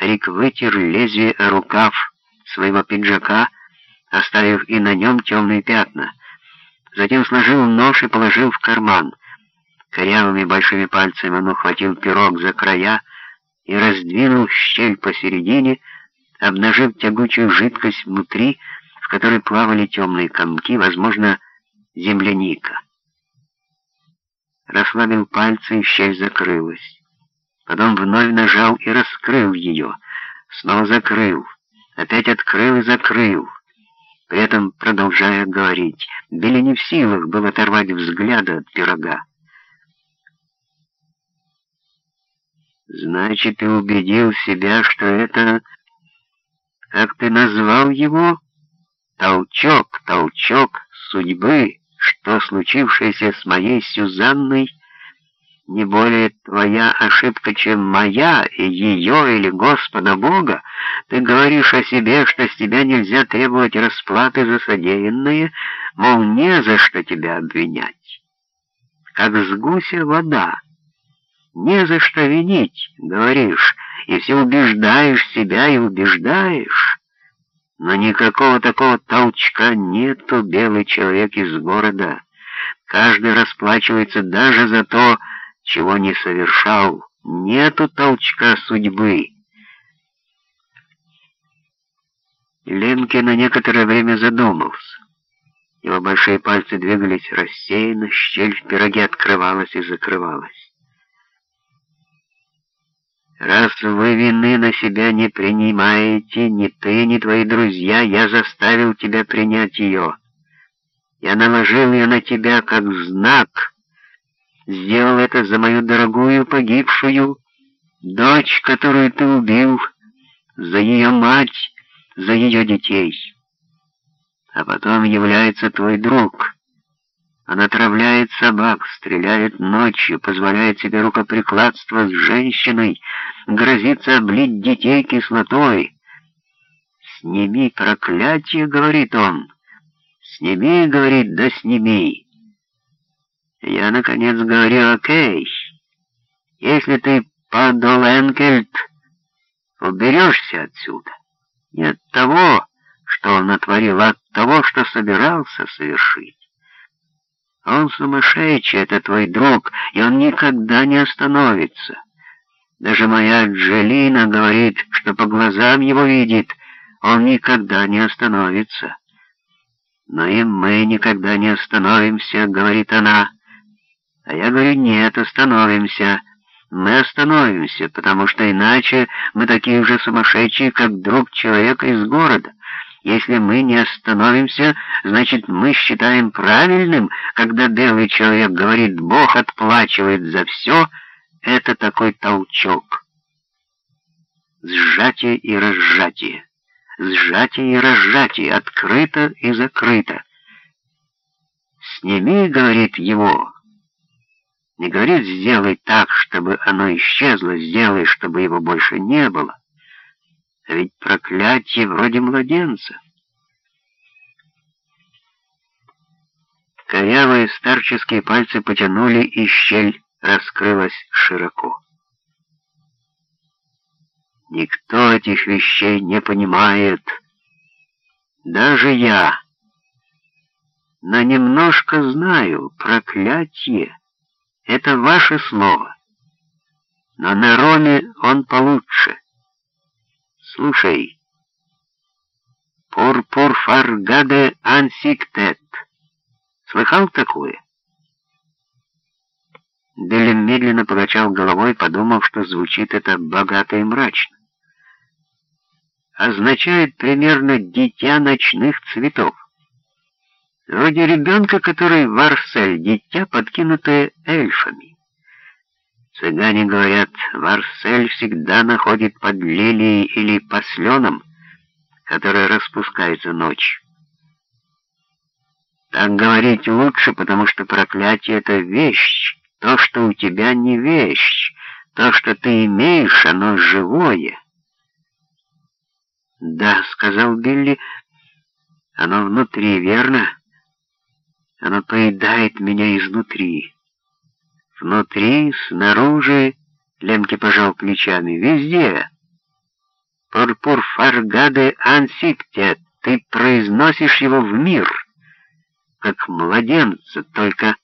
Старик вытер лезвие о рукав своего пиджака, оставив и на нем темные пятна. Затем сложил нож и положил в карман. Корявыми большими пальцами он ухватил пирог за края и раздвинул щель посередине, обнажив тягучую жидкость внутри, в которой плавали темные комки, возможно, земляника. Расслабил пальцы, и щель закрылась. Потом вновь нажал и раскрыл ее, снова закрыл, опять открыл и закрыл, при этом продолжая говорить. Билли не в силах был оторвать взгляда от пирога. «Значит, ты убедил себя, что это, как ты назвал его, толчок, толчок судьбы, что случившееся с моей Сюзанной не более твоя ошибка, чем моя, и ее или Господа Бога, ты говоришь о себе, что с тебя нельзя требовать расплаты за содеянное, мол, не за что тебя обвинять. Как с гуся вода. Не за что винить, говоришь, и все убеждаешь себя и убеждаешь. Но никакого такого толчка нету, белый человек из города. Каждый расплачивается даже за то, чего не совершал, нету толчка судьбы. Ленке на некоторое время задумался. Его большие пальцы двигались рассеянно, щель в пироге открывалась и закрывалась. «Раз вы вины на себя не принимаете, ни ты, ни твои друзья, я заставил тебя принять ее. Я наложил ее на тебя как знак» сделал это за мою дорогую погибшую дочь, которую ты убил, за ее мать, за ее детей. А потом является твой друг. Он отравляет собак, стреляет ночью, позволяет себе рукоприкладство с женщиной, грозится облить детей кислотой. «Сними проклятие», — говорит он. «Сними», — говорит, — «да сними». Я, наконец, говорю, окей, если ты, Падол Энкельт, уберешься отсюда, не от того, что он натворил, а от того, что собирался совершить. Он сумасшедший, это твой друг, и он никогда не остановится. Даже моя Джелина говорит, что по глазам его видит, он никогда не остановится. Но и мы никогда не остановимся, говорит она. А я говорю, нет, остановимся. Мы остановимся, потому что иначе мы такие же сумасшедшие, как друг человека из города. Если мы не остановимся, значит, мы считаем правильным, когда белый человек говорит, Бог отплачивает за все, это такой толчок. Сжатие и разжатие. Сжатие и разжатие, открыто и закрыто. «Сними, — говорит его, не говорит «сделай так, чтобы оно исчезло, сделай, чтобы его больше не было». А ведь проклятие вроде младенца. Корявые старческие пальцы потянули, и щель раскрылась широко. Никто этих вещей не понимает. Даже я. Но немножко знаю проклятие. Это ваше слово. Но на Роме он получше. Слушай. Пурпур фаргаде ансиктет. Слыхал такое? Билли медленно покачал головой, подумав, что звучит это богато и мрачно. Означает примерно «дитя ночных цветов». Вроде ребенка, который Варсель, дитя, подкинутое эльфами. Цыгане говорят, Варсель всегда находит под лилией или посленом, которая распускается ночью. Так говорить лучше, потому что проклятие — это вещь, то, что у тебя не вещь, то, что ты имеешь, оно живое. «Да», — сказал Билли, — «оно внутри, верно?» Оно поедает меня изнутри. Внутри, снаружи, Ленки пожал плечами, везде. Пурпур фаргаде ансиктет, ты произносишь его в мир, как младенца, только